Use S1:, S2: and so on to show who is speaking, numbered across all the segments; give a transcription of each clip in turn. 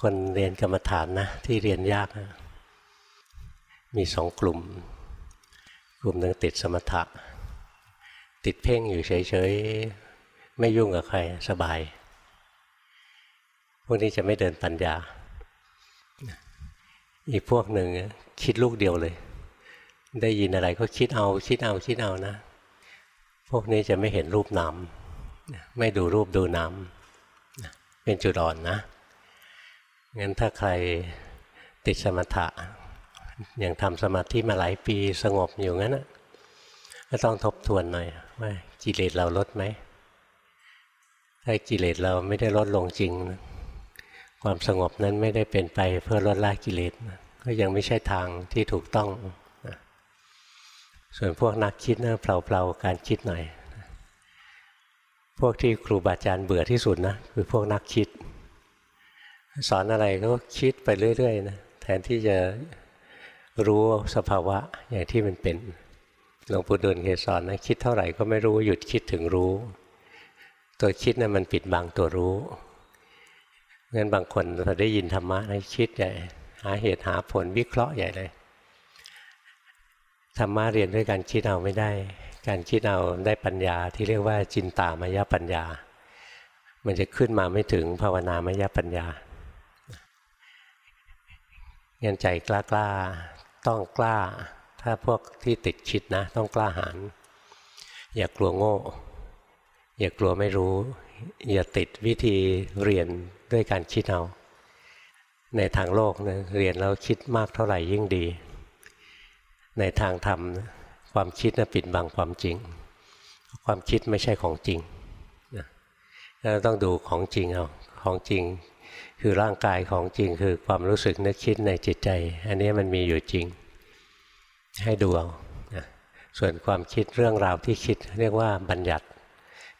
S1: คนเรียนกรรมฐานนะที่เรียนยากนะมีสองกลุ่ม กลุ่มหนึ่งติดสมถะ ติดเพ่งอยู่เฉยๆ ไม่ยุ่งกับใครสบาย พวกนี้จะไม่เดินปัญญา อีกพวกหนึ่งคิดลูกเดียวเลย ได้ยินอะไรก็คิดเอาคิดเอาคิดเอานะ พวกนี้จะไม่เห็นรูปนามไม่ดูรูปดูนามเป็นจุดอ่อนนะ งั้นถ้าใครติดสมถะอย่างทำสมาธิมาหลายปีสงบอยู่งั้นก็ต้องทบทวนหน่อยว่ากิเลสเราลดไหมถ้ากิเลสเราไม่ได้ลดลงจริง ความสงบนั้นไม่ได้เป็นไปเพื่อลดละกิเลสก็ยังไม่ใช่ทางที่ถูกต้อง ส่วนพวกนักคิดนะเปล่าๆการคิดหน่อย พวกที่ครูบาอาจารย์เบื่อที่สุดนะคือพวกนักคิด สอนอะไรก็คิดไปเรื่อยๆนะแทนที่จะรู้สภาวะอย่างที่มันเป็นหลวงปู่ดูลเคยสอนนะคิดเท่าไหร่ก็ไม่รู้หยุดคิดถึงรู้ ตัวคิดนะ่ะมันปิดบังตัวรู้งั้นบางคนพอได้ยินธรรมะนะคิดใหญ่หาเหตุหาผลวิเคราะห์ใหญ่เลยธรรมะเรียนด้วยการคิดเอาไม่ได้ การคิดเอาได้ปัญญาที่เรียกว่าจินตามายปัญญา มันจะขึ้นมาไม่ถึงภาวนามายปัญญา งินใจกล้ากล้าต้องกล้า ถ้าพวกที่ติดคิดนะ ต้องกล้าหาญอย่ากลัวโง่ อย่ากลัวไม่รู้ อย่าติดวิธีเรียนด้วยการคิดเอา ในทางโลกนะเรียนแล้วคิดมากเท่าไหร่ยิ่งดี ในทางธรรมความคิดนะปิดบังความจริง ความคิดไม่ใช่ของจริงเราต้องดูของจริงเอาของจริง คือร่างกายของจริงคือความรู้สึกนึกคิดในจิตใจ อันนี้มันมีอยู่จริง ให้ดูเอาส่วนความคิดเรื่องราวที่คิดเรียกว่าบัญญัติ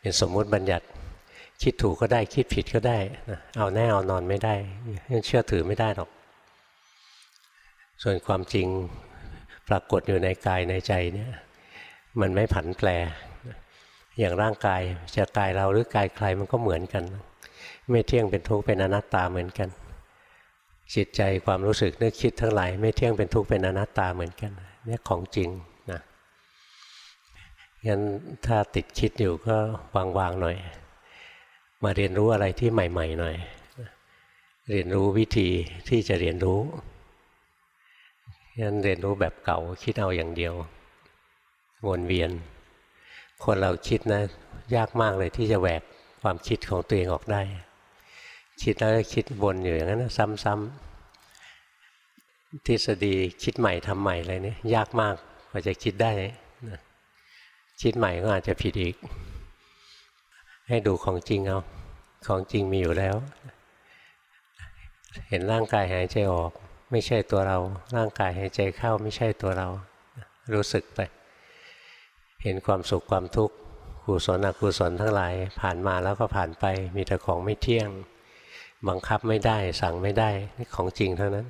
S1: เป็นสมมุติบัญญัติ คิดถูกก็ได้คิดผิดก็ได้เอาแน่เอานอนไม่ได้ยังเชื่อถือไม่ได้หรอก ส่วนความจริงปรากฏอยู่ในกายในใจเนี่ยมันไม่ผันแปรอย่างร่างกายจะกายเราหรือกายใครมันก็เหมือนกัน ไม่เที่ยงเป็นทุกข์เป็นอนัตตาเหมือนกัน จิตใจความรู้สึกนึกคิดทั้งหลายไม่เที่ยงเป็นทุกข์เป็นอนัตตาเหมือนกันนี่ของจริงนะงั้นถ้าติดคิดอยู่ก็วางๆหน่อย มาเรียนรู้อะไรที่ใหม่ ๆ หน่อย เรียนรู้วิธีที่จะเรียนรู้งั้นเรียนรู้แบบเก่าคิดเอาอย่างเดียววนเวียน คนเราคิดนะ ยากมากเลยที่จะแหวกความคิดของตัวเองออกได้ คิดแล้วคิดวนอยู่อย่างนั้นซ้ำๆทฤษฎีคิดใหม่ทำใหม่อะไรนี่ยากมากกว่าจะคิดได้นะคิดใหม่ก็อาจจะผิดอีก ให้ดูของจริงเอาของจริงมีอยู่แล้ว เห็นร่างกายหายใจออก ไม่ใช่ตัวเรา ร่างกายหายใจเข้าไม่ใช่ตัวเรา รู้สึกไป เห็นความสุขความทุกข์กุศลอกุศลทั้งหลาย ผ่านมาแล้วก็ผ่านไปมีแต่ของไม่เที่ยง บังคับไม่ได้ สั่งไม่ได้นี่ของจริงเท่านั้น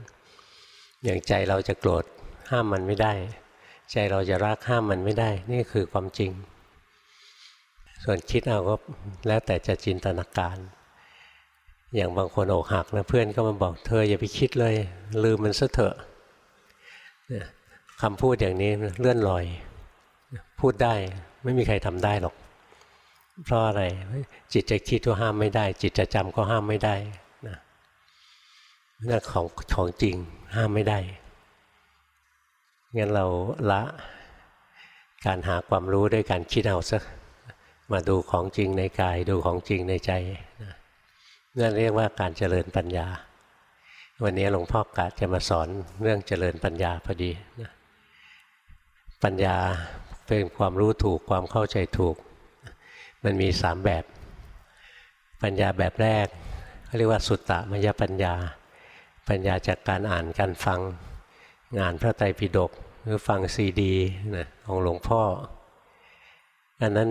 S1: อย่างใจเราจะโกรธห้ามมันไม่ได้ ใจเราจะรักห้ามมันไม่ได้ นี่คือความจริง ส่วนคิดเอาก็แล้วแต่จะจินตนาการ อย่างบางคนอกหักนะเพื่อนก็มาบอกเธออย่าไปคิดเลย ลืมมันซะเถอะคำพูดอย่างนี้เลื่อนลอย พูดได้ไม่มีใครทำได้หรอก เพราะอะไรจิตจะคิดก็ห้ามไม่ได้ จิตจะจำก็ห้ามไม่ได้ นั่นของของจริงห้ามไม่ได้ งั้นเราละการหาความรู้ด้วยการคิดเอาสักมาดูของจริงในกาย ดูของจริงในใจนั่นเรียกว่าการเจริญปัญญา วันนี้หลวงพ่อกะจะมาสอนเรื่องเจริญปัญญาพอดีนะปัญญาเป็นความรู้ถูกความเข้าใจถูก มันมีสามแบบ ปัญญาแบบแรกเขาเรียกว่าสุตตะมยปัญญา ปัญญาจากการอ่านการฟังงานพระไตรปิฎกหรือฟังซีดีนะของหลวงพ่อ อันนั้น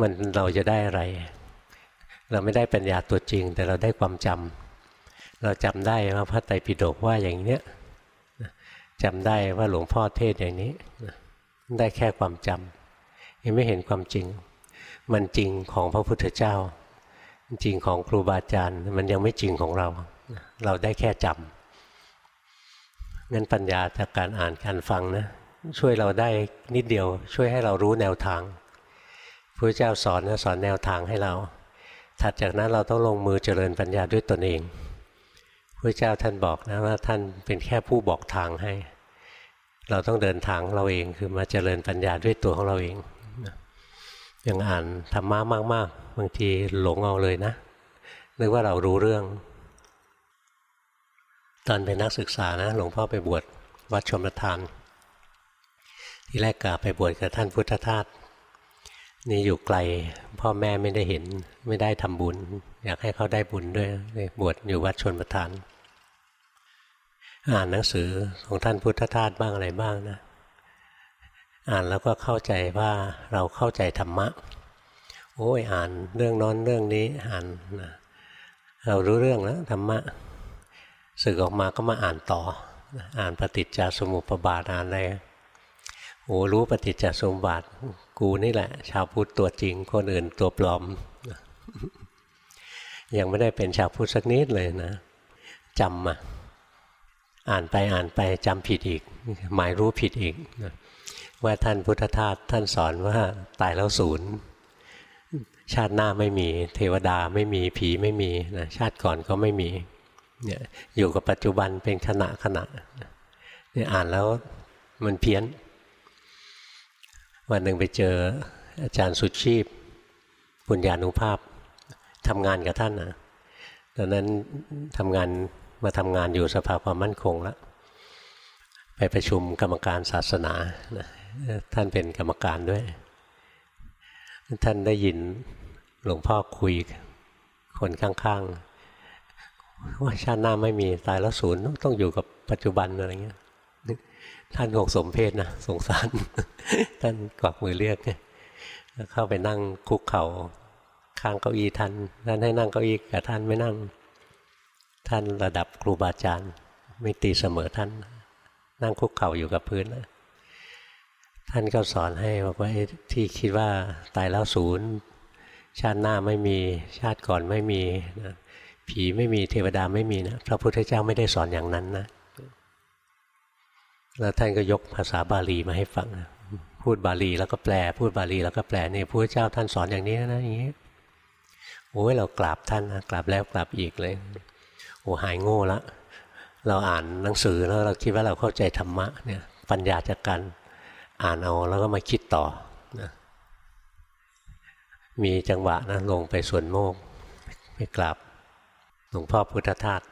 S1: มันเราจะได้อะไร เราไม่ได้ปัญญาตัวจริง แต่เราได้ความจำเราจำได้ว่าพระไตรปิฎกว่าอย่างเนี้ยจำได้ว่าหลวงพ่อเทศอย่างนี้ ได้แค่ความจำยังไม่เห็นความจริง มันจริงของพระพุทธเจ้า จริงของครูบาอาจารย์ มันยังไม่จริงของเรา เราได้แค่จำ งั้นปัญญาจากการอ่านการฟังนะช่วยเราได้นิดเดียว ช่วยให้เรารู้แนวทางพระเจ้าสอนนะสอนแนวทางให้เรา ถัดจากนั้นเราต้องลงมือเจริญปัญญาด้วยตนเองพระเจ้าท่านบอกนะว่าท่านเป็นแค่ผู้บอกทางให้ เราต้องเดินทางเราเองคือมาเจริญปัญญาด้วยตัวของเราเองอย่างอ่านธรรมะมาก ๆ บางทีหลงเอาเลยนะนึกว่าเรารู้เรื่อง ตอนเป็นนักศึกษานะหลวงพ่อไปบวชวัดชมรทาน ที่แรกกาไปบวชกับท่านพุทธทาสนี่อยู่ไกลพ่อแม่ไม่ได้เห็นไม่ได้ทำบุญ อยากให้เขาได้บุญด้วยบวชอยู่วัดชนประทาน อ่านหนังสือของท่านพุทธทาสบ้างอะไรบ้างนะ อ่านแล้วก็เข้าใจว่าเราเข้าใจธรรมะ โอ้ยอ่านเรื่องน้นเรื่องนี้อ่านนะเรารู้เรื่องแล้วธรรมะ สึกออกมาก็มาอ่านต่อ อ่านปฏิจจสมุปบาทอ่านอะไรโอ้รู้ปฏิจจสมุปบาทกูนี่แหละ ชาวพุทธตัวจริง คนอื่นตัวปลอม ยังไม่ได้เป็นชาวพุทธสักนิดเลยนะจำมาอ่านไปอ่านไปจำผิดอีก หมายรู้ผิดอีกว่าท่านพุทธทาสท่านสอนว่าตายแล้วศูนย์ชาติหน้าไม่มี เทวดาไม่มีผีไม่มีนะชาติก่อนก็ไม่มี เนี่ยอยู่กับปัจจุบันเป็นขณะขณะเนี่ยอ่านแล้วมันเพี้ยน วันหนึ่งไปเจออาจารย์สุชีพปุญญานุภาพทำงานกับท่านนะตอนนั้นทำงานมาทำงานอยู่สภาความมั่นคงแล้วไปประชุมกรรมการศาสนาท่านเป็นกรรมการด้วย ท่านได้ยินหลวงพ่อคุยคนข้างๆ ว่าชาติหน้าไม่มีตายแล้วศูนย์ต้องอยู่กับปัจจุบันอะไรเงี้ยท่านคงสมเพศนะสงสาร ท่านกวักมือเรียกเนี่ยเข้าไปนั่งคุกเข่าข้างเก้าอี้ท่านท่านให้นั่งเก้าอี้กับท่านไม่นั่ง ท่านระดับครูบาอาจารย์ ไม่ตีเสมอท่าน นั่งคุกเข่าอยู่กับพื้นนะท่านก็สอนให้บอกว่าที่คิดว่าตายแล้วศูนย์ ชาติหน้าไม่มีชาติก่อนไม่มีนะ ผีไม่มีเทวดาไม่มีนะพระพุทธเจ้าไม่ได้สอนอย่างนั้นนะแล้วท่านก็ยกภาษาบาลีมาให้ฟังพูดบาลีแล้วก็แปล พูดบาลีแล้วก็แปลเนี่ยพระเจ้าท่านสอนอย่างนี้นะอย่างนี้โอ้ยเรากราบท่านนะกราบแล้วกราบอีกเลยโอ้หายโง่ละเราอ่านหนังสือแล้วเราคิดว่าเราเข้าใจธรรมะเนี่ยปัญญาจากการอ่านเอาแล้วก็มาคิดต่อนะมีจังหวะนะลงไปสวนโมกไปกราบ หลวงพ่อพุทธทาส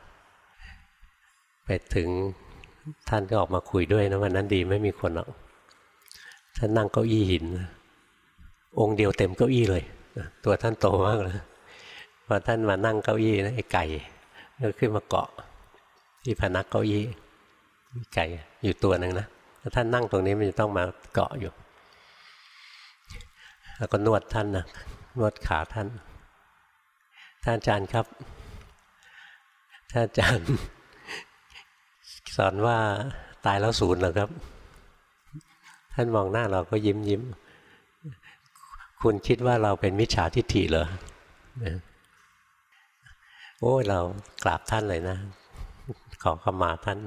S1: ไปถึงท่านก็ออกมาคุยด้วยนะวันนั้นดีไม่มีคนหรอกท่านนั่งเก้าอี้หิน องค์เดียวเต็มเก้าอี้เลยตัวท่านโตมากเลยพอท่านมานั่งเก้าอี้นะไอ้ไก่ก็ขึ้นมาเกาะ ที่พนักเก้าอี้ไก่อยู่ตัวหนึ่งนะถ้าท่านนั่งตรงนี้มันจะต้องมาเกาะอยู่ แล้วก็นวดท่านนะนวดขาท่าน ท่านอาจารย์ครับ ท่านอาจารย์ สอนว่าตายแล้วศูนย์เหรอครับ ท่านมองหน้าเราก็ยิ้มยิ้ม คุณคิดว่าเราเป็นมิจฉาทิฏฐิเหรอโอ้เรากราบท่านเลยนะ ขอขมาท่าน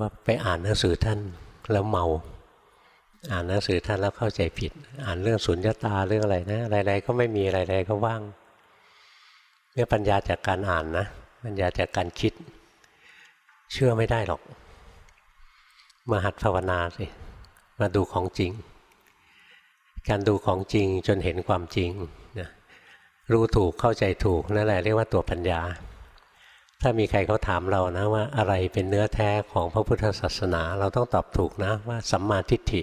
S1: ว่าไปอ่านหนังสือท่านแล้วเมา อ่านหนังสือท่านแล้วเข้าใจผิด อ่านเรื่องสุญญตาเรื่องอะไรนะอะไรๆก็ไม่มีอะไรๆก็ว่างเนี่ยปัญญาจากการอ่านนะ ปัญญาจากการคิด เชื่อไม่ได้หรอก มาหัดภาวนาสิมาดูของจริง การดูของจริงจนเห็นความจริงนะรู้ถูกเข้าใจถูกนั่นแหละเรียกว่าตัวปัญญา ถ้ามีใครเขาถามเรานะว่าอะไรเป็นเนื้อแท้ของพระพุทธศาสนา เราต้องตอบถูกนะว่าสัมมาทิฏฐิ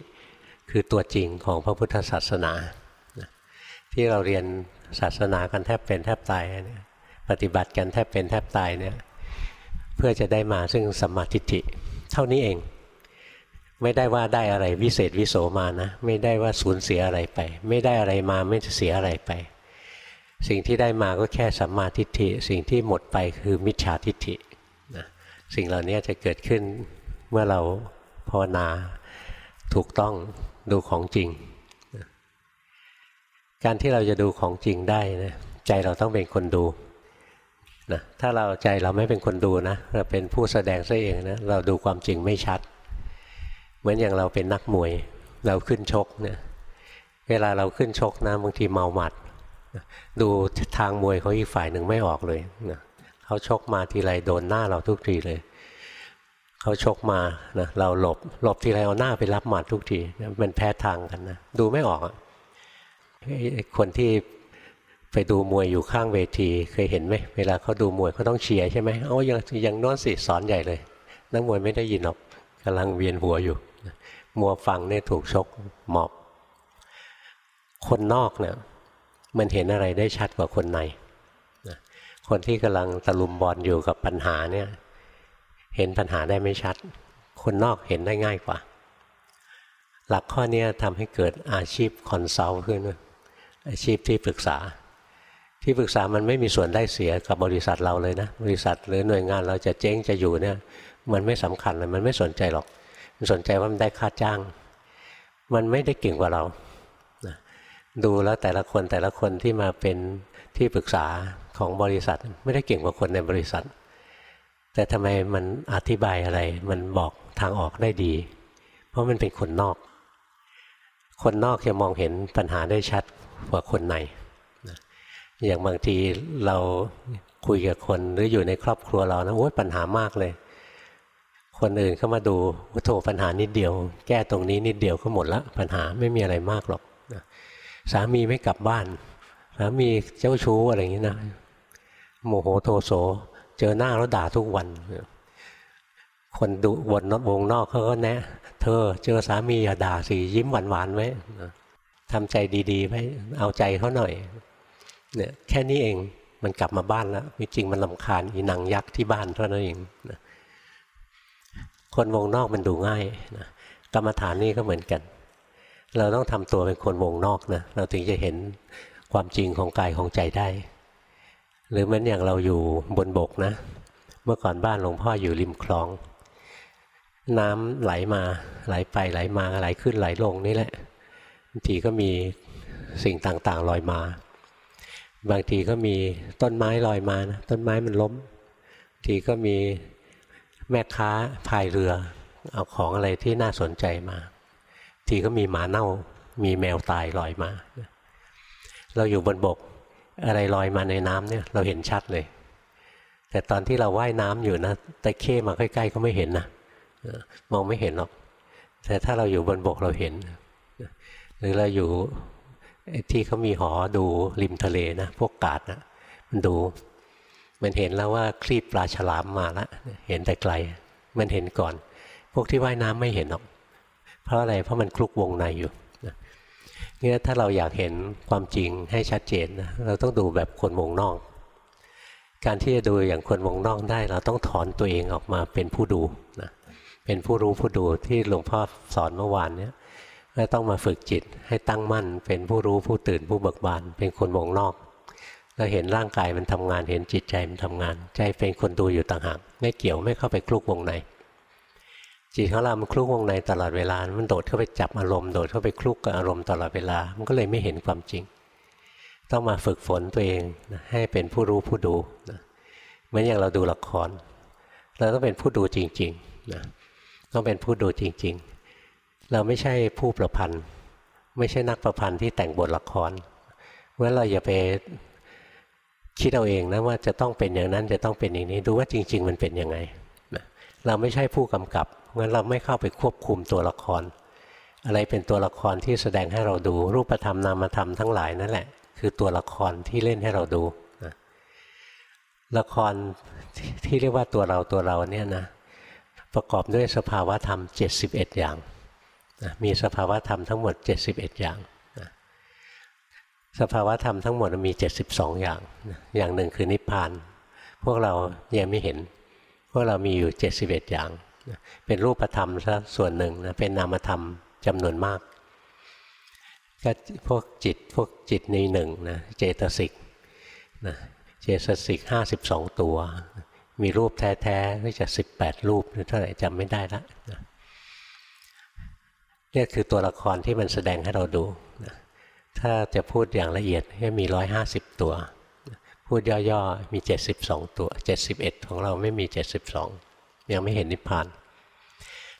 S1: คือตัวจริงของพระพุทธศาสนาที่เราเรียนศาสนากันแทบเป็นแทบตาย ปฏิบัติกันแทบเป็นแทบตายเนี่ยเพื่อจะได้มาซึ่งสัมมาทิฏฐิเท่านี้เอง ไม่ได้ว่าได้อะไรวิเศษวิโสมานะไม่ได้ว่าสูญเสียอะไรไป ไม่ได้อะไรมาไม่เสียอะไรไป สิ่งที่ได้มาก็แค่สัมมาทิฏฐิสิ่งที่หมดไปคือมิจฉาทิฏฐินะสิ่งเหล่านี้จะเกิดขึ้นเมื่อเราภาวนาถูกต้องดูของจริง การที่เราจะดูของจริงได้นะใจเราต้องเป็นคนดู นะถ้าเราใจเราไม่เป็นคนดูนะเราเป็นผู้แสดงซะเองนะเราดูความจริงไม่ชัด เหมือนอย่างเราเป็นนักมวย เราขึ้นชกเนี่ยเวลาเราขึ้นชกนะบางทีเมาหมัด ดูทางมวยเขาอีกฝ่ายหนึ่งไม่ออกเลยนะเขาชกมาทีไรโดนหน้าเราทุกทีเลยเขาชกมานะเราหลบหลบทีไรเอาหน้าไปรับหมัดทุกทีมันแพ้ทางกันนะดูไม่ออกคนที่ ไปดูมวยอยู่ข้างเวที เคยเห็นไหมเวลาเขาดูมวยเขาต้องเชียร์ใช่ไหมเอายังยังงั้นสิสอนใหญ่เลยนักมวยไม่ได้ยินหรอกกำลังเวียนหัวอยู่ มัวฟังเนี่ยถูกชกหมอบ คนนอกเนี่ยมันเห็นอะไรได้ชัดกว่าคนในคนที่กำลังตะลุมบอนอยู่กับปัญหาเนี่ยเห็นปัญหาได้ไม่ชัด คนนอกเห็นได้ง่ายกว่า หลักข้อนี้ทำให้เกิดอาชีพ consult ขึ้นอาชีพที่ปรึกษา ที่ปรึกษามันไม่มีส่วนได้เสียกับบริษัทเราเลยนะ บริษัทหรือหน่วยงานเราจะเจ๊งจะอยู่เนี่ย มันไม่สำคัญเลยมันไม่สนใจหรอก มันสนใจว่ามันได้ค่าจ้าง มันไม่ได้เก่งกว่าเราดูแล้วแต่ละคนแต่ละคนที่มาเป็นที่ปรึกษาของบริษัท ไม่ได้เก่งกว่าคนในบริษัท แต่ทำไมมันอธิบายอะไร มันบอกทางออกได้ดี เพราะมันเป็นคนนอก คนนอกจะมองเห็นปัญหาได้ชัดกว่าคนใน อย่างบางทีเราคุยกับคนหรืออยู่ในครอบครัวเรานะโอ้ยปัญหามากเลย คนอื่นเข้ามาดูว่าโถปัญหานิดเดียว แก้ตรงนี้นิดเดียวก็หมดละปัญหาไม่มีอะไรมากหรอกสามีไม่กลับบ้านสามีเจ้าชู้อะไรอย่างนี้นะโมโหโทโสเจอหน้าแล้วด่าทุกวัน คนดูวนวงนอกเขาก็แนะ เธอเจอสามีอย่าด่าสิยิ้มหวานๆไว้ทำใจดีๆไว้เอาใจเขาหน่อย เนี่ยแค่นี้เองมันกลับมาบ้านแล้วจริงมันลำคาญอีนังยักษ์ที่บ้านเท่านั้นเองนะคนวงนอกมันดูง่ายนะกรรมฐานนี่ก็เหมือนกัน เราต้องทำตัวเป็นคนวงนอกนะเราถึงจะเห็นความจริงของกายของใจได้ หรือเหมือนอย่างเราอยู่บนบกนะ เมื่อก่อนบ้านหลวงพ่ออยู่ริมคลอง น้ำไหลมาไหลไปไหลมาไหลขึ้นไหลลงนี่แหละบางทีก็มีสิ่งต่างๆลอยมา บางทีก็มีต้นไม้ลอยมานะต้นไม้มันล้ม ทีก็มีแม่ค้าพายเรือ เอาของอะไรที่น่าสนใจมา ทีก็มีหมาเน่า มีแมวตายลอยมา เราอยู่บนบกอะไรลอยมาในน้ำเนี่ยเราเห็นชัดเลย แต่ตอนที่เราว่ายน้ำอยู่นะตะเข้มาใกล้ๆก็ไม่เห็นนะมองไม่เห็นหรอก แต่ถ้าเราอยู่บนบกเราเห็น หรือเราอยู่ ที่เขามีหอดูริมทะเลนะพวกกาดนะมันดู มันเห็นแล้วว่าคลีบปลาฉลามมาแล้วเห็นแต่ไกล มันเห็นก่อน พวกที่ว่ายน้ำไม่เห็นหรอก เพราะอะไรเพราะมันคลุกวงในอยู่นี่ถ้าเราอยากเห็นความจริงให้ชัดเจนนะเราต้องดูแบบคนวงนอก การที่จะดูอย่างคนวงนอกได้ เราต้องถอนตัวเองออกมาเป็นผู้ดูนะเป็นผู้รู้ผู้ดูที่หลวงพ่อสอนเมื่อวานเนี้ย ก็ต้องมาฝึกจิตให้ตั้งมั่น เป็นผู้รู้ผู้ตื่นผู้เบิกบาน เป็นคนวงนอกเราเห็นร่างกายมันทำงาน เห็นจิตใจมันทำงาน ใจเป็นคนดูอยู่ต่างหากไม่เกี่ยวไม่เข้าไปคลุกวงในจิตของเรา มันคลุกวงในตลอดเวลา มันโดดเข้าไปจับอารมณ์ โดดเข้าไปคลุกกับอารมณ์ตลอดเวลา มันก็เลยไม่เห็นความจริง ต้องมาฝึกฝนตัวเองนะให้เป็นผู้รู้ผู้ดูนะเหมือนอย่างเราดูละคร เราต้องเป็นผู้ดูจริงๆนะต้องเป็นผู้ดูจริง ๆ เราไม่ใช่ผู้ประพันธ์ไม่ใช่นักประพันธ์ที่แต่งบทละครเพราะเราอย่าไปคิดเอาเองนะว่าจะต้องเป็นอย่างนั้นจะต้องเป็นอย่างนี้ดูว่าจริง ๆ มันเป็นยังไงเราไม่ใช่ผู้กำกับงั้นเราไม่เข้าไปควบคุมตัวละคร อะไรเป็นตัวละครที่แสดงให้เราดู รูปธรรมนามธรรมทั้งหลายนั่นแหละ คือตัวละครที่เล่นให้เราดูนะละครที่เรียกว่าตัวเราตัวเราเนี่ยนะประกอบด้วยสภาวะธรรม 71 อย่าง นะมีสภาวะธรรมทั้งหมด 71 อย่างนะสภาวะธรรมทั้งหมดมี 72 อย่างนะอย่างหนึ่งคือนิพพาน พวกเรายังไม่เห็น พวกเรามีอยู่ 71 อย่างนะเป็นรูปธรรมซะส่วนหนึ่งนะเป็นนามธรรมจำนวนมากก็พวกจิตพวกจิตในหนึ่งนะเจตสิกนะเจตสิกห้าสิบสองตัว มีรูปแท้ๆก็จะสิบแปดรูปหรือเท่าไหร่จำไม่ได้ละนะ นี่คือตัวละครที่มันแสดงให้เราดูนะถ้าจะพูดอย่างละเอียดก็มีร้อยห้าสิบตัวพพูดย่อๆ มี72ตัว71ของเราไม่มี72ยังไม่เห็นนิพพาน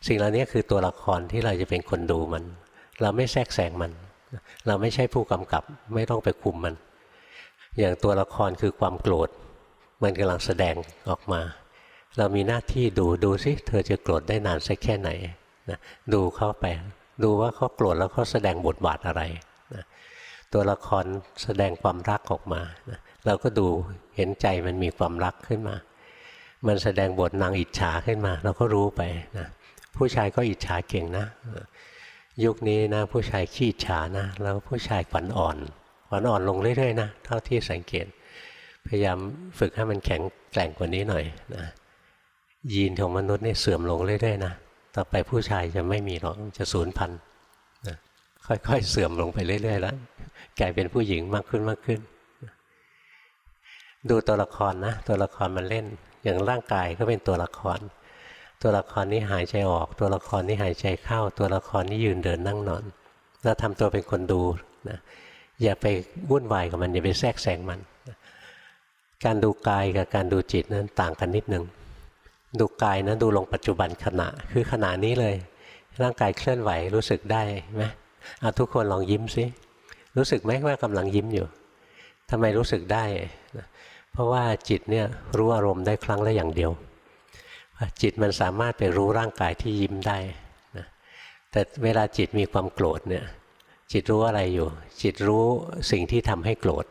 S1: สิ่งเหล่านี้คือตัวละครที่เราจะเป็นคนดูมัน เราไม่แทรกแซงมัน เราไม่ใช่ผู้กำกับไม่ต้องไปคุมมัน อย่างตัวละครคือความโกรธ มันกำลังแสดงออกมา เรามีหน้าที่ดูดูสิเธอจะโกรธได้นานสักแค่ไหน นะดูเข้าไป ดูว่าเขาโกรธแล้วเขาแสดงบทบาทอะไรนะตัวละครแสดงความรักออกมานะเราก็ดูเห็นใจมันมีความรักขึ้นมา มันแสดงบทนางอิจฉาขึ้นมา เราก็รู้ไปนะผู้ชายก็อิจฉาเก่งนะ ยุคนี้นะผู้ชายขี้อิจฉานะ แล้วผู้ชายขวัญอ่อนขวัญอ่อนลงเรื่อยๆนะเท่าที่สังเกต พยายามฝึกให้มันแข็งแกร่งกว่านี้หน่อยนะยีนของมนุษย์นี่เสื่อมลงเรื่อยๆนะ ต่อไปผู้ชายจะไม่มีหรอกจะสูญพันธุ์ค่อยๆเสื่อมลงไปเรื่อยๆแล้วกลายเป็นผู้หญิงมากขึ้นมากขึ้น ดูตัวละครนะ ตัวละครมันเล่น อย่างร่างกายก็เป็นตัวละคร ตัวละครนี้หายใจออก ตัวละครนี้หายใจเข้า ตัวละครนี้ยืนเดินนั่งนอนเราทำตัวเป็นคนดูนะอย่าไปวุ่นวายกับมันอย่าไปแทรกแซงมัน การดูกายกับการดูจิตนั้นต่างกันนิดนึง ดูกายนะดูลงปัจจุบันขณะ คือขณะนี้เลย ร่างกายเคลื่อนไหวรู้สึกได้ไหมเอาทุกคนลองยิ้มสิรู้สึกไหมว่ากำลังยิ้มอยู่ทำไมรู้สึกได้ เพราะว่าจิตเนี่ยรู้อารมณ์ได้ครั้งละอย่างเดียว จิตมันสามารถไปรู้ร่างกายที่ยิ้มได้นะแต่เวลาจิตมีความโกรธเนี่ยจิตรู้อะไรอยู่ จิตรู้สิ่งที่ทำให้โกรธ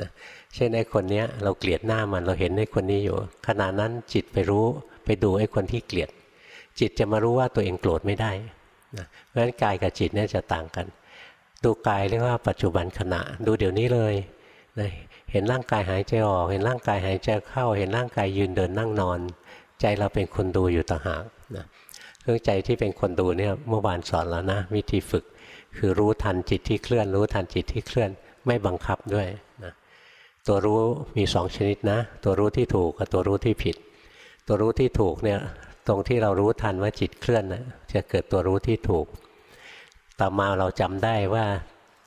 S1: นะ ช่นไอ้คนนี้เราเกลียดหน้ามันเราเห็นไอ้คนนี้อยู่ขณะนั้นจิตไปรู้ไปดูไอ้คนที่เกลียด จิตจะมารู้ว่าตัวเองโกรธไม่ได้นะเพราะฉะนั้นกายกับจิตเนี่ยจะต่างกัน ดูกายเรียกว่าปัจจุบันขณะดูเดี๋ยวนี้เลยนะเห็นร่างกายหายใจออก เห็นร่างกายหายใจเข้า เห็นร่างกายยืนเดินนั่งนอน ใจเราเป็นคนดูอยู่ต่างหากนะเรื่องใจที่เป็นคนดูเนี่ยเมื่อวานสอนแล้วนะ วิธีฝึก คือรู้ทันจิตที่เคลื่อน รู้ทันจิตที่เคลื่อน ไม่บังคับด้วย ตัวรู้มีสองชนิดนะ ตัวรู้ที่ถูกกับตัวรู้ที่ผิด ตัวรู้ที่ถูกเนี่ยตรงที่เรารู้ทันว่าจิตเคลื่อนนะจะเกิดตัวรู้ที่ถูก ต่อมาเราจำได้ว่า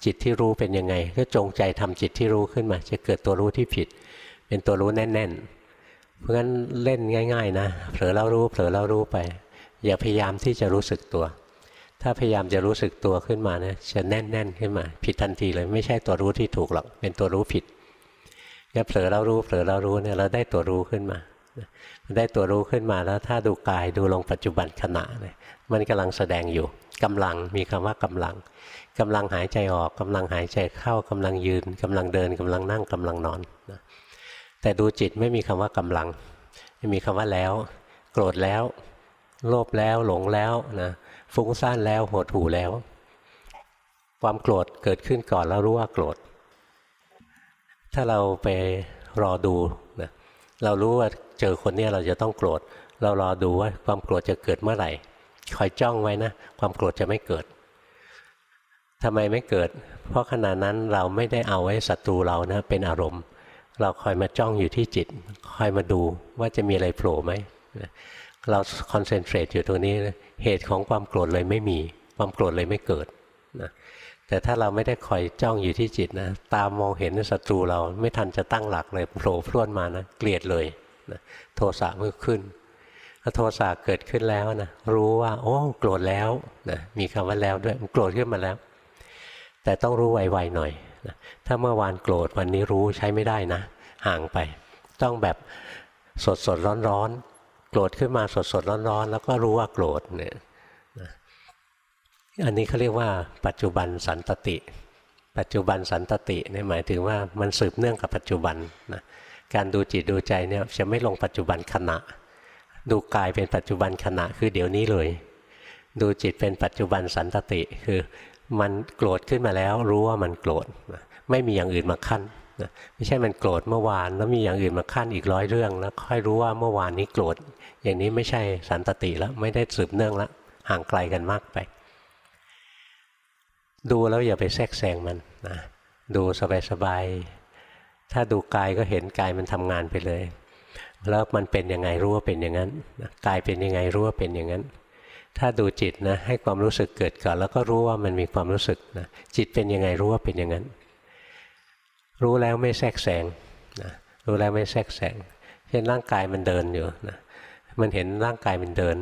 S1: จิตที่รู้เป็นยังไง ก็จงใจทำจิตที่รู้ขึ้นมา จะเกิดตัวรู้ที่ผิด เป็นตัวรู้แน่น ๆ เพราะฉะนั้นเล่นง่าย ๆ นะเผลอแล้วรู้เผลอแล้วรู้ไป อย่าพยายามที่จะรู้สึกตัว ถ้าพยายามจะรู้สึกตัวขึ้นมานะจะแน่น ๆ ขึ้นมา ผิดทันทีเลยไม่ใช่ตัวรู้ที่ถูกหรอกเป็นตัวรู้ผิด ถ้าเผลอแล้วรู้เผลอแล้วรู้เนี่ยเราได้ตัวรู้ขึ้นมาได้ตัวรู้ขึ้นมาแล้วถ้าดูกายดูลงปัจจุบันขณะเนี่ยมันกำลังแสดงอยู่กำลังมีคำว่ากำลังกำลังหายใจออกกำลังหายใจเข้ากำลังยืนกำลังเดินกำลังนั่งกำลังนอนนะแต่ดูจิตไม่มีคำว่ากำลัง ไม่มีคำว่าแล้ว โกรธแล้ว โลภแล้วหลงแล้วนะฟุ้งซ่านแล้วหดหู่แล้ว ความโกรธเกิดขึ้นก่อนแล้วรู้ว่าโกรธ ถ้าเราไปรอดูนะเรารู้ว่าเจอคนนี้เราจะต้องโกรธ เรารอดูว่าความโกรธจะเกิดเมื่อไหร่ คอยจ้องไว้นะ ความโกรธจะไม่เกิดทำไมไม่เกิด เพราะขณะนั้นเราไม่ได้เอาไว้ศัตรูเรานะเป็นอารมณ์ เราคอยมาจ้องอยู่ที่จิต คอยมาดูว่าจะมีอะไรโผล่ไหมเราคอนเซนเทรตอยู่ตรงนี้เหตุของความโกรธเลยไม่มี ความโกรธเลยไม่เกิดนะ แต่ถ้าเราไม่ได้คอยจ้องอยู่ที่จิตนะ ตามมองเห็นศัตรูเราไม่ทันจะตั้งหลักเลยโผล่พรวนมานะ เกลียดเลยนะโทสะเมื่อขึ้นถ้าโทสะเกิดขึ้นแล้วนะรู้ว่า โอ้โกรธแล้วนะมีคำว่าแล้วด้วยโกรธขึ้นมาแล้ว แต่ต้องรู้ไวๆหน่อยนะถ้าเมื่อวานโกรธวันนี้รู้ใช้ไม่ได้นะ ห่างไป ต้องแบบสดสดร้อนร้อนโกรธขึ้นมาสดสดร้อนร้อนแล้วก็รู้ว่าโกรธเนี่ย อันนี้เขาเรียกว่า ปัจจุบันสันตติ ปัจจุบันสันตติเนี่ยหมายถึงว่ามันสืบเนื่องกับปัจจุบันนะการดูจิตดูใจเนี่ยจะไม่ลงปัจจุบันขณะ ดูกายเป็นปัจจุบันขณะคือเดี๋ยวนี้เลย ดูจิตเป็นปัจจุบันสันตติคือมันโกรธขึ้นมาแล้วรู้ว่ามันโกรธไม่มีอย่างอื่นมาขั้นไม่ใช่มันโกรธเมื่อวานแล้วมีอย่างอื่นมาขั้นอีกร้อยเรื่อง แล้วค่อยรู้ว่าเมื่อวานนี้โกรธอย่างนี้ไม่ใช่สันตติแล้วไม่ได้สืบเนื่องแล้วห่างไกลกันมากไป ดูแล้วอย่าไปแทรกแซงมันนะดูสบายๆถ้าดูกายก็เห็นกายมันทำงานไปเลย แล้วมันเป็นยังไงรู้ว่าเป็นอย่างนั้นกายเป็นยังไงรู้ว่าเป็นอย่างนั้น ถ้าดูจิตนะให้ความรู้สึกเกิดก่อนแล้วก็รู้ว่ามันมีความรู้สึกนะจิตเป็นยังไงรู้ว่าเป็นอย่างนั้น รู้แล้วไม่แทรกแซงนะรู้แล้วไม่แทรกแซงเช่นร่างกายมันเดินอยู่นะมันเห็นร่างกายมันเดิน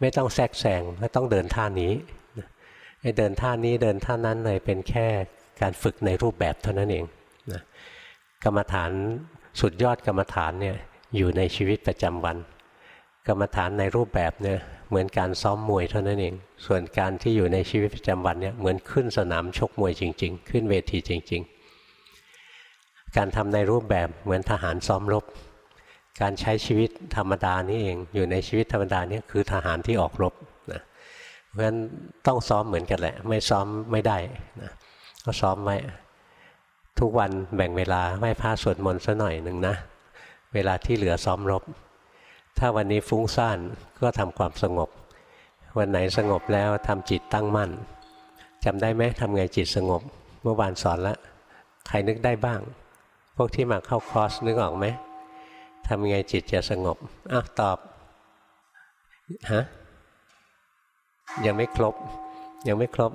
S1: ไม่ต้องแทรกแซงไม่ต้องเดินท่านี้ ไอ้เดินท่านี้เดินท่านั้นเลยเป็นแค่การฝึกในรูปแบบเท่านั้นเองนะกรรมฐานสุดยอดกรรมฐานเนี่ยอยู่ในชีวิตประจำวัน กรรมฐานในรูปแบบเนี่ยเหมือนการซ้อมมวยเท่านั้นเอง ส่วนการที่อยู่ในชีวิตประจำวันเนี่ยเหมือนขึ้นสนามชกมวยจริง ๆ ขึ้นเวทีจริง ๆ การทำในรูปแบบเหมือนทหารซ้อมรบ การใช้ชีวิตธรรมดานี่เอง อยู่ในชีวิตธรรมดานี่คือทหารที่ออกรบ เพราะฉะนั้นต้องซ้อมเหมือนกันแหละ ไม่ซ้อมไม่ได้นะก็ซ้อมไว้ทุกวันแบ่งเวลาไหว้พระสวดมนต์สัหน่อยหนึ่งนะ เวลาที่เหลือซ้อมรบ ถ้าวันนี้ฟุ้งซ่านก็ทำความสงบ วันไหนสงบแล้วทำจิตตั้งมั่นจำได้ไหมทำไงจิตสงบ เมื่อวานสอนแล้วใครนึกได้บ้าง พวกที่มาเข้าคอร์สนึกออกไหมทำไงจิตจะสงบอ้าวตอบฮะ ยังไม่ครบ ยังไม่ครบ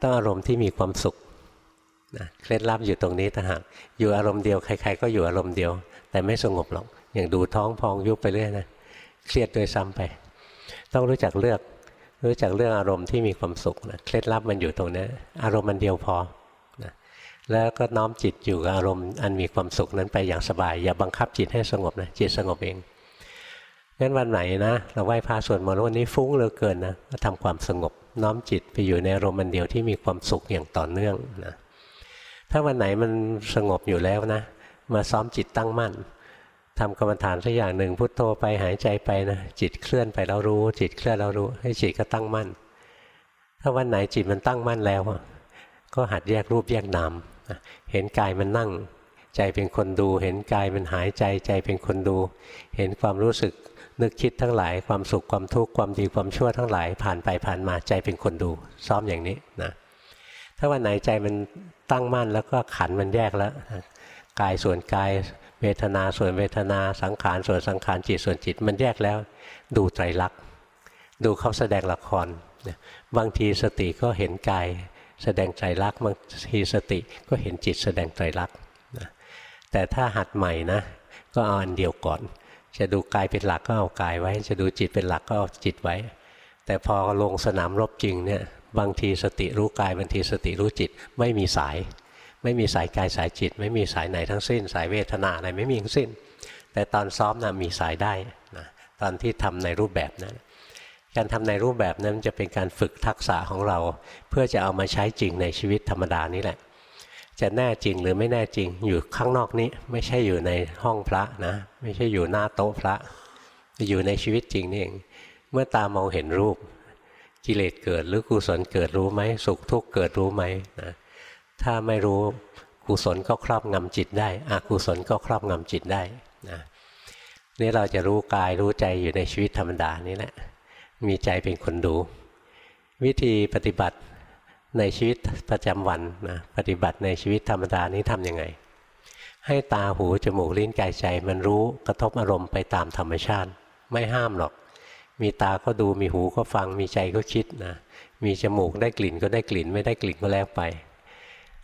S1: ต้องอารมณ์ที่มีความสุขนะเคล็ดลับอยู่ตรงนี้ต่างหากอยู่อารมณ์เดียวใคร ๆ ก็อยู่อารมณ์เดียว แต่ไม่สงบหรอกอย่างดูท้องพองยุบไปเรื่อยนะเครียดโดยซ้ำไป ต้องรู้จักเลือก รู้จักเรื่องอารมณ์ที่มีความสุขนะเคล็ดลับมันอยู่ตรงนี้อารมณ์มันเดียวพอนะแล้วก็น้อมจิตอยู่กับอารมณ์อันมีความสุขนั้นไปอย่างสบาย อย่าบังคับจิตให้สงบนะจิตสงบเอง งั้นวันไหนนะเราไหว้พระสวดมนต์วันนี้ฟุ้งเหลือเกินนะก็ทำความสงบน้อมจิตไปอยู่ในอารมณ์อันเดียวที่มีความสุขอย่างต่อเนื่องนะถ้าวันไหนมันสงบอยู่แล้วนะ มาซ้อมจิตตั้งมั่นทำกรรมฐานสักอย่างหนึ่งพุทโธไปหายใจไปนะจิตเคลื่อนไปแล้วรู้ จิตเคลื่อนแล้วรู้ ให้จิตก็ตั้งมั่น ถ้าวันไหนจิตมันตั้งมั่นแล้ว ก็หัดแยกรูปแยกนามเห็นกายมันนั่ง ใจเป็นคนดู เห็นกายมันหายใจ ใจเป็นคนดู เห็นความรู้สึกนึกคิดทั้งหลาย ความสุขความทุกข์ความดีความชั่วทั้งหลายผ่านไปผ่านมาใจเป็นคนดูซ้อมอย่างนี้นะถ้าวันไหนใจมันตั้งมั่นแล้วก็ขันมันแยกแล้วกายส่วนกายเวทนาส่วนเวทนาสังขารส่วนสังขารจิตส่วนจิตมันแยกแล้ว ดูไตรลักษณ์ดูเขาแสดงละครบางทีสติก็เห็นกายแสดงไตรลักษณ์บางทีสติก็เห็นจิตแสดงไตรลักษณ์ แต่ถ้าหัดใหม่นะ ก็เอาอันเดียวก่อน จะดูกายเป็นหลักก็เอากายไว้ จะดูจิตเป็นหลักก็เอาจิตไว้ แต่พอลงสนามรบจริงเนี่ยบางทีสติรู้กายบางทีสติรู้จิตไม่มีสาย ไม่มีสายกายสายจิต ไม่มีสายไหนทั้งสิ้น สายเวทนาอะไรไม่มีทั้งสิ้น แต่ตอนซ้อมนะมีสายได้นะตอนที่ทำในรูปแบบนะั้นการทำในรูปแบบนั้นจะเป็นการฝึกทักษะของเรา เพื่อจะเอามาใช้จริงในชีวิตธรรมดานี้แหละ จะแน่จริงหรือไม่แน่จริง อยู่ข้างนอกนี้ ไม่ใช่อยู่ในห้องพระนะ ไม่ใช่อยู่หน้าโต๊ะพระอยู่ในชีวิตจริงนี่เอง เมื่อตามองเห็นรูป กิเลสเกิดหรือกุศลเกิดรู้ไหมสุขทุกข์เกิดรู้ไหมนะถ้าไม่รู้กุศลก็ครอบงำจิตได้อกุศลก็ครอบงำจิตได้นะนี่เราจะรู้กายรู้ใจอยู่ในชีวิตธรรมดานี่แหละมีใจเป็นคนดู วิธีปฏิบัติ ในชีวิตประจำวันนะปฏิบัติในชีวิตธรรมดานี้ทำยังไง ให้ตาหูจมูกลิ้นกายใจ มันรู้กระทบอารมณ์ไปตามธรรมชาติ ไม่ห้ามหรอก มีตาก็ดูมีหูก็ฟังมีใจก็คิดนะมีจมูกได้กลิ่นก็ได้กลิ่น ไม่ได้กลิ่นก็แล้วไป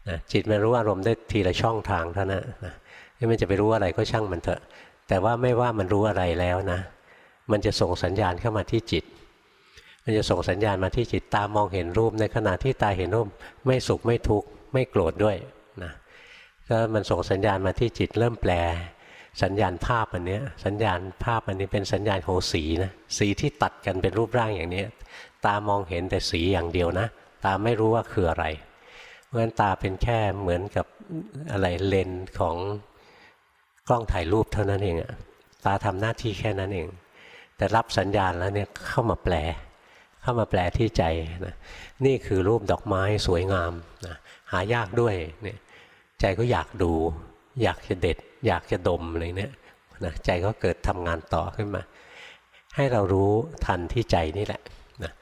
S1: นะจิตมันรู้อารมณ์ได้ทีละช่องทางเท่านั้นนี่มันจะไปรู้อะไรก็ช่างมันเถอะ แต่ว่าไม่ว่ามันรู้อะไรแล้วนะ มันจะส่งสัญญาณเข้ามาที่จิต มันจะส่งสัญญาณมาที่จิตตามองเห็นรูปในขณะที่ตาเห็นรูปไม่สุขไม่ทุกข์ไม่โกรธด้วยนะก็มันส่งสัญญาณมาที่จิตเริ่มแปล สัญญาณภาพอันนี้สัญญาณภาพอันนี้เป็นสัญญาณของสีนะสีที่ตัดกันเป็นรูปร่างอย่างนี้ตามองเห็นแต่สีอย่างเดียวนะ ตาไม่รู้ว่าคืออะไรเพราะฉะนั้นตาเป็นแค่เหมือนกับอะไรเลนของกล้องถ่ายรูปเท่านั้นเองอะตาทำหน้าที่แค่นั้นเอง แต่รับสัญญาณแล้วเนี่ยเข้ามาแปล เข้ามาแปลที่ใจนะนี่คือรูปดอกไม้สวยงามนะหายากด้วยเนี่ยใจก็อยากดู อยากจะเด็ด อยากจะดมอะไรเนี่ยนะใจก็เกิดทำงานต่อขึ้นมา ให้เรารู้ทันที่ใจนี่แหละนะ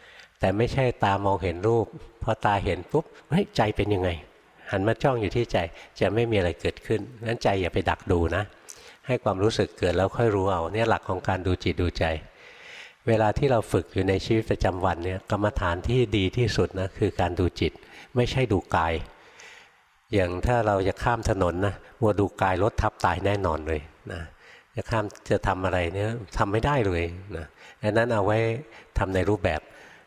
S1: แต่ไม่ใช่ตามองเห็นรูปพอตาเห็นปุ๊บเฮ้ยใจเป็นยังไง หันมาจ้องอยู่ที่ใจจะไม่มีอะไรเกิดขึ้นนั้นใจอย่าไปดักดูนะ ให้ความรู้สึกเกิดแล้วค่อยรู้เอาเนี่ยหลักของการดูจิตดูใจ เวลาที่เราฝึกอยู่ในชีวิตประจำวันเนี่ยกรรมฐานที่ดีที่สุดนะคือการดูจิต ไม่ใช่ดูกาย อย่างถ้าเราจะข้ามถนนนะมัวดูกายรถทับตายแน่นอนเลยนะจะข้ามจะทำอะไรเนี่ยทำไม่ได้เลยนะดังนั้นเอาไว้ทำในรูปแบบ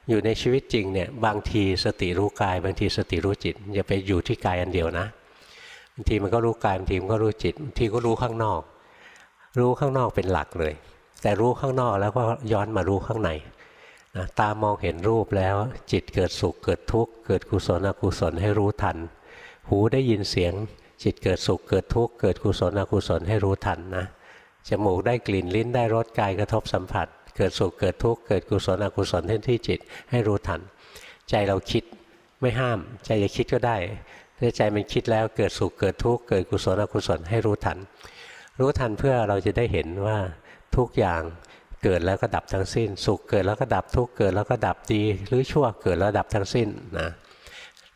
S1: อยู่ในชีวิตจริงเนี่ยบางทีสติรู้กาย บางทีสติรู้จิตอย่าไปอยู่ที่กายอันเดียวนะบางทีมันก็รู้กายบางทีมันก็รู้จิตบางทีก็รู้ข้างนอก รู้ข้างนอกเป็นหลักเลย แต่รู้ข้างนอกแล้วก็ย้อนมารู้ข้างในนะตามองเห็นรูปแล้วจิตเกิดสุขเกิดทุกข์เกิดกุศลอกุศลให้รู้ทัน หูได้ยินเสียง จิตเกิดสุขเกิดทุกข์เกิดกุศลอกุศลให้รู้ทันนะจมูกได้กลิ่นลิ้นได้รสกายกระทบสัมผัส เกิดสุขเกิดทุกข์เกิดกุศลอกุศลที่จิตให้รู้ทัน ใจเราคิดไม่ห้าม ใจจะคิดก็ได้ถ้าใจมันคิดแล้วเกิดสุขเกิดทุกข์เกิดกุศลอกุศลให้รู้ทัน รู้ทันเพื่อเราจะได้เห็นว่า ทุกอย่างเกิดแล้วก็ดับทั้งสิ้น สุขเกิดแล้วก็ดับทุกข์เกิดแล้วก็ดับดี หรือชั่วเกิดแล้วดับทั้งสิ้นนะ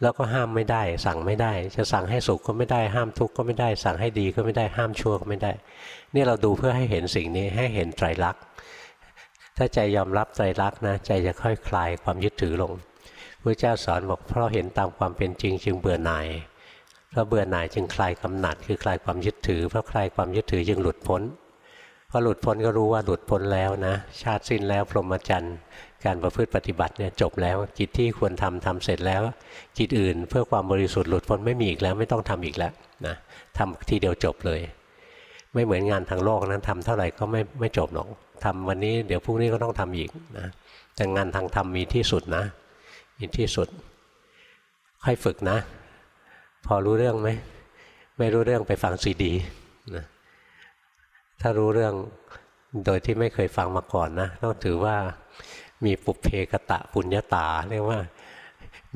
S1: แล้วก็ห้ามไม่ได้ สั่งไม่ได้ จะสั่งให้สุขก็ไม่ได้ห้ามทุกข์ก็ไม่ได้ สั่งให้ดีก็ไม่ได้ห้ามชั่วก็ไม่ได้ นี่เราดูเพื่อให้เห็นสิ่งนี้ให้เห็นไตรลักษณ์ถ้าใจยอมรับไตรลักษณ์นะใจจะค่อยคลายความยึดถือลงพระเจ้าสอนบอกเพราะเห็นตามความเป็นจริงจึงเบื่อหน่ายเพราะเบื่อหน่ายจึงคลายกำหนัด คือคลายความยึดถือเพราะคลายความยึดถือจึงหลุดพ้น พอหลุดพ้นก็รู้ว่าหลุดพ้นแล้วนะ ชาติสิ้นแล้วพรหมจรรย์การประพฤติปฏิบัติเนี่ยจบแล้วกิจที่ควรทำทำเสร็จแล้ว กิจอื่นเพื่อความบริสุทธิ์หลุดพ้นไม่มีอีกแล้วไม่ต้องทำอีกแล้วนะทำทีเดียวจบเลย ไม่เหมือนงานทางโลกนั้นทำเท่าไหร่ก็ไม่ไม่จบหรอกทำวันนี้เดี๋ยวพรุ่งนี้ก็ต้องทำอีกนะแต่งานทางธรรมมีที่สุดนะมีที่สุดค่อยฝึกนะ พอรู้เรื่องไหมไม่รู้เรื่องไปฟังซีดีนะ ถ้ารู้เรื่องโดยที่ไม่เคยฟังมาก่อนนะต้องถือว่ามีปุเพกะตะปุญญาตา เรียกว่า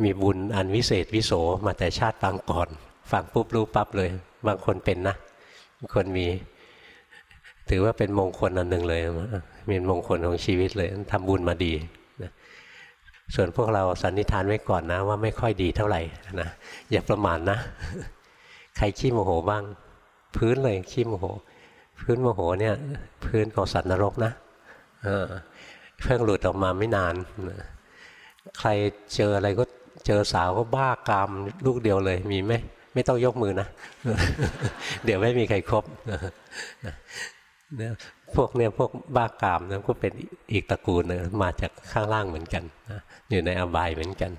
S1: มีบุญอันวิเศษวิโสมาแต่ชาติปางก่อน ฟังปุ๊บรู้ปั๊บเลย บางคนเป็นนะบางคนมี ถือว่าเป็นมงคลอันหนึ่งเลยมีมงคลของชีวิตเลยทำบุญมาดีนะส่วนพวกเราสันนิษฐานไว้ก่อนนะ ว่าไม่ค่อยดีเท่าไหร่นะอย่าประมาทนะ ใครขี้โมโหบ้าง พื้นเลยขี้โมโห พื้นโมโหเนี่ยพื้นของสัตว์นรกนะเพิ่งหลุดออกมาไม่นาน ใครเจออะไรก็เจอสาวก็บ้ากามลูกเดียวเลยมีไหมไม่ต้องยกมือนะ เดี๋ยวไม่มีใครครบนี่ยพวกเนี่ยพวกบ้ากามนะก็เป็นอีกตระกูลนะมาจากข้างล่างเหมือนกันอยู่ในอบายเหมือนกัน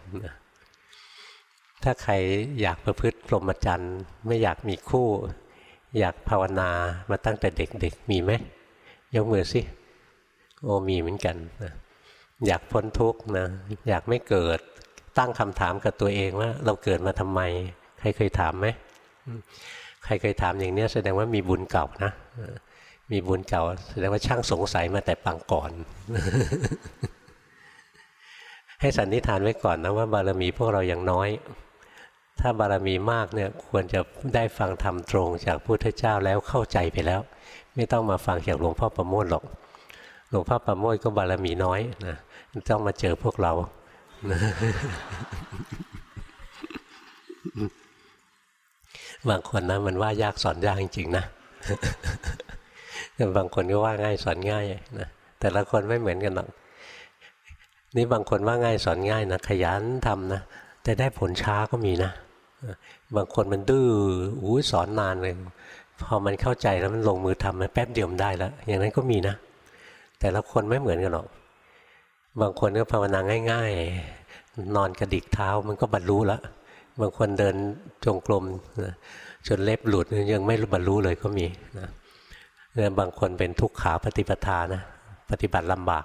S1: ถ้าใครอยากประพฤติพรหมจรรย์ ไม่อยากมีคู่ อยากภาวนามาตั้งแต่เด็กๆ มีไหมยกมือสิโอ้มีเหมือนกันนะอยากพ้นทุกข์นะอยากไม่เกิดตั้งคำถามกับตัวเองว่า เราเกิดมาทำไม ใครเคยถามไหมใครเคยถามอย่างนี้แสดงว่ามีบุญเก่านะมีบุญเก่า แสดงว่าช่างสงสัยมาแต่ปังก่อน ให้สันนิษฐานไว้ก่อนนะว่าบารมีพวกเรายังน้อย ถ้าบารมีมากเนี่ยควรจะได้ฟังธรรมตรง จากพุทธเจ้าแล้วเข้าใจไปแล้ว ไม่ต้องมาฟังจากหลวงพ่อประโมทหรอก หลวงพ่อประโมทก็บารมีน้อยนะต้องมาเจอพวกเราบางคนนะมันว่ายากสอนยากจริงๆนะบางคนก็ว่าง่ายสอนง่ายนะแต่ละคนไม่เหมือนกันหรอกนี่บางคนว่าง่ายสอนง่ายนะขยันทำนะ แต่ได้ผลช้าก็มีนะ บางคนมันดื้ออู้สอนนานเลย พอมันเข้าใจแล้วมันลงมือทำมันแป๊บเดียวมันได้แล้ว อย่างนั้นก็มีนะ แต่ละคนไม่เหมือนกันหรอก บางคนก็ภาวนาง่าย ๆ นอนกระดิกเท้ามันก็บรรลุแล้ว บางคนเดินจงกรมจนเล็บหลุดยังไม่บรรลุเลยก็มีนะบางคนเป็นทุกขาปฏิปทานะ ปฏิบัติลำบาก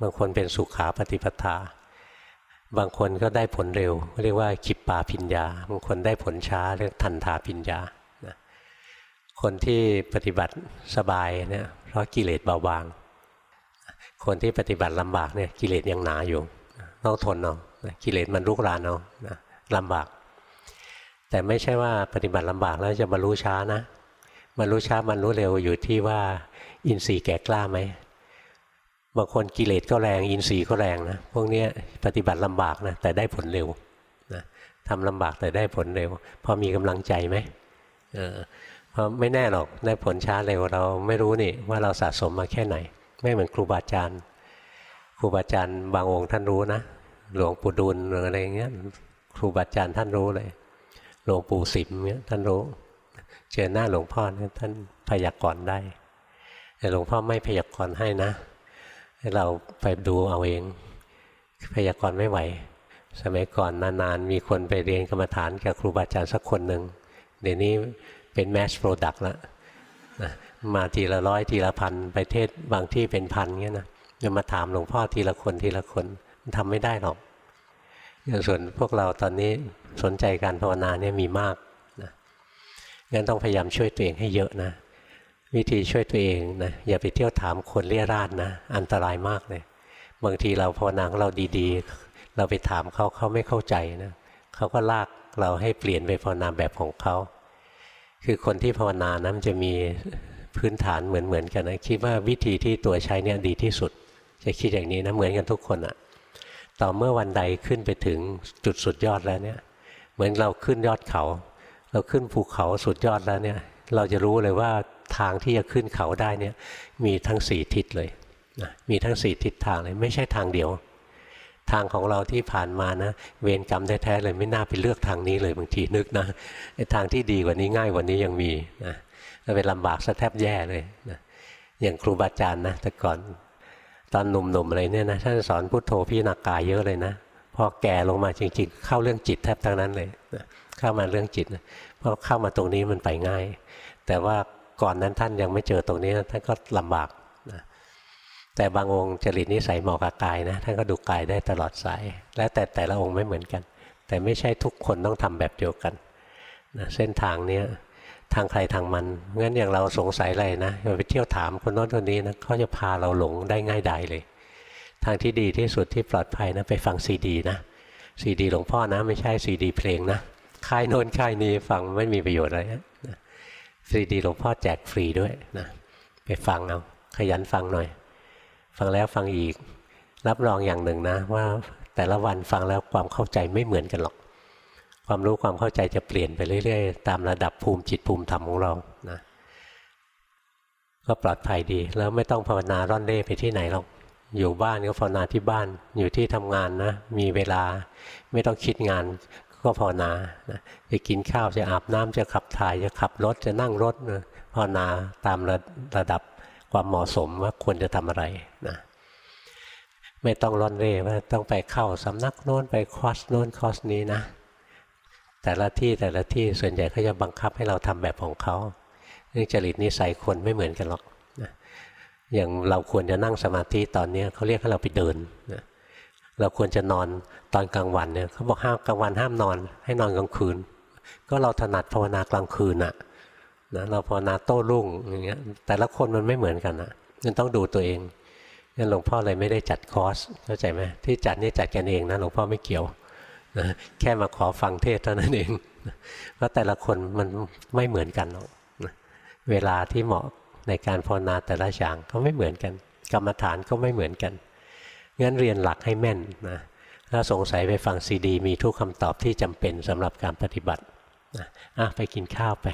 S1: บางคนเป็นสุขาปฏิปทา บางคนก็ได้ผลเร็ว เรียกว่าขิปปาพิญญา บางคนได้ผลช้าเรียกทันทาพิญญาคนที่ปฏิบัติสบายเนี่ยเพราะกิเลสเบาบาง คนที่ปฏิบัติลำบากเนี่ยกิเลสยังหนาอยู่ต้องทนเอากิเลสมันลุกรานเอาะลำบาก แต่ไม่ใช่ว่าปฏิบัติลำบากแล้วจะบรรลุช้านะบรรลุช้าบรรลุเร็วอยู่ที่ว่าอินทรีย์แก่กล้าไหม บางคนกิเลสก็แรงอินทรีย์ก็แรงนะพวกนี้ปฏิบัติลำบากนะแต่ได้ผลเร็วนะทำลำบากแต่ได้ผลเร็ว พอมีกำลังใจไหมเออเพราะไม่แน่หรอกได้ผลช้าเร็วเราไม่รู้นี่ว่าเราสะสมมาแค่ไหน ไม่เหมือนครูบาอาจารย์ครูบาอาจารย์บางองค์ท่านรู้นะ หลวงปู่ดูลอะไรเงี้ยครูบาอาจารย์ท่านรู้เลยหลวงปู่สิมเนี่ยท่านรู้เจอหน้าหลวงพ่อเนี่ยท่านพยากรณ์ได้ แต่หลวงพ่อไม่พยากรณ์ให้นะ เราไปดูเอาเอง พยากรณ์ไม่ไหว สมัยก่อนนานๆ มีคนไปเรียนกรรมฐานกับครูบาอาจารย์สักคนหนึ่งเดี๋ยวนี้เป็นแมสโปรดักต์ละมาทีละร้อยทีละพันไปเทศบางที่เป็นพันเงี้ยนะจะมาถามหลวงพ่อทีละคนทีละคนมันทำไม่ได้หรอกอย่างส่วนพวกเราตอนนี้สนใจการภาวนาเนี่ยมีมากนะงั้นต้องพยายามช่วยตัวเองให้เยอะนะ วิธีช่วยตัวเองนะอย่าไปเที่ยวถามคนเรี่ยราดนะ อันตรายมากเลย บางทีเราภาวนาของเราดีๆ เราไปถามเขาเขาไม่เข้าใจนะเขาก็ลากเราให้เปลี่ยนไปภาวนาแบบของเขา คือคนที่ภาวนานะมันจะมีพื้นฐานเหมือนๆกันนะคิดว่าวิธีที่ตัวใช้เนี่ยดีที่สุด จะคิดอย่างนี้นะเหมือนกันทุกคนอะต่อเมื่อวันใดขึ้นไปถึงจุดสุดยอดแล้วเนี่ย เหมือนเราขึ้นยอดเขา เราขึ้นภูเขาสุดยอดแล้วเนี่ย เราจะรู้เลยว่า ทางที่จะขึ้นเขาได้เนี่ยมีทั้งสี่ทิศเลยนะมีทั้งสี่ทิศทางเลยไม่ใช่ทางเดียว ทางของเราที่ผ่านมานะ เวรกรรมแท้ๆเลยไม่น่าไปเลือกทางนี้เลยบางทีนึกนะไอ้ทางที่ดีกว่านี้ง่ายกว่านี้ยังมีนะเราไปลำบากซะแทบแย่เลยนะอย่างครูบาอาจารย์นะแต่ก่อนตอนหนุ่มๆอะไรเนี่ยนะท่านสอนพุทโธพิณากายเยอะเลยนะพอแก่ลงมาจริง ๆ เข้าเรื่องจิตแทบทั้งนั้นเลยนะเข้ามาเรื่องจิตนะเพราะเข้ามาตรงนี้มันไปง่าย แต่ว่า ก่อนนั้นท่านยังไม่เจอตรงนี้ท่านก็ลำบากนะแต่บางองค์จริตนิสัยเหมาะกับกายนะท่านก็ดูกายได้ตลอดสาย และแต่แต่ละองค์ไม่เหมือนกัน แต่ไม่ใช่ทุกคนต้องทำแบบเดียวกันนะเส้นทางเนี้ยทางใครทางมันงั้นอย่างเราสงสัยอะไรนะไปเที่ยวถามคนโน้นคนนี้นะเขาจะพาเราหลงได้ง่ายดายเลย ทางที่ดีที่สุดที่ปลอดภัยนะไปฟังซีดีนะซีดีหลวงพ่อนะ ไม่ใช่ซีดีเพลงนะค่ายโน้นค่ายนี้ฟังไม่มีประโยชน์อะไรนะ ซีดีหลวงพ่อแจกฟรีด้วยนะไปฟังเอาขยันฟังหน่อย ฟังแล้วฟังอีก รับรองอย่างหนึ่งนะ ว่าแต่ละวันฟังแล้วความเข้าใจไม่เหมือนกันหรอก ความรู้ความเข้าใจจะเปลี่ยนไปเรื่อยๆ ตามระดับภูมิจิตภูมิธรรมของเรานะก็ปลอดภัยดีแล้วไม่ต้องภาวนาร่อนเร่ไปที่ไหนหรอกอยู่บ้านก็ภาวนาที่บ้านอยู่ที่ทำงานนะ มีเวลาไม่ต้องคิดงาน ก็ภาวนาจะกินข้าวจะอาบน้ำจะขับถ่ายจะขับรถจะนั่งรถนะภาวนาตามระระดับความเหมาะสมว่าควรจะทำอะไรนะไม่ต้องร่อนเร่ว่าต้องไปเข้าสำนักโน้นไปคอร์สโน้นคอร์สนี้นะ แต่ละที่แต่ละที่ส่วนใหญ่เขาจะบังคับให้เราทำแบบของเขาเรื่องจริตนิสัยคนไม่เหมือนกันหรอกนะอย่างเราควรจะนั่งสมาธิตอนนี้เขาเรียกให้เราไปเดินนะ เราควรจะนอนตอนกลางวันเนี่ยเขาบอกห้ามกลางวันห้ามนอน ให้นอนกลางคืน ก็เราถนัดภาวนากลางคืนอะนะเราภาวนาโต้รุ่งอย่างเงี้ยแต่ละคนมันไม่เหมือนกันนะมันต้องดูตัวเองงั้นหลวงพ่อเลยไม่ได้จัดคอร์สเข้าใจไหมที่จัดนี่จัดกันเองนะหลวงพ่อไม่เกี่ยวนะแค่มาขอฟังเทศเท่านั้นเองเพราะแต่ละคนมันไม่เหมือนกันหรอกเวลาที่เหมาะในการภาวนาแต่ละอย่างก็ไม่เหมือนกัน กรรมฐานก็ไม่เหมือนกัน งั้นเรียนหลักให้แม่นนะถ้าสงสัยไปฟังซีดี มีทุกคำตอบที่จำเป็นสำหรับการปฏิบัตินะอะไปกินข้าวไป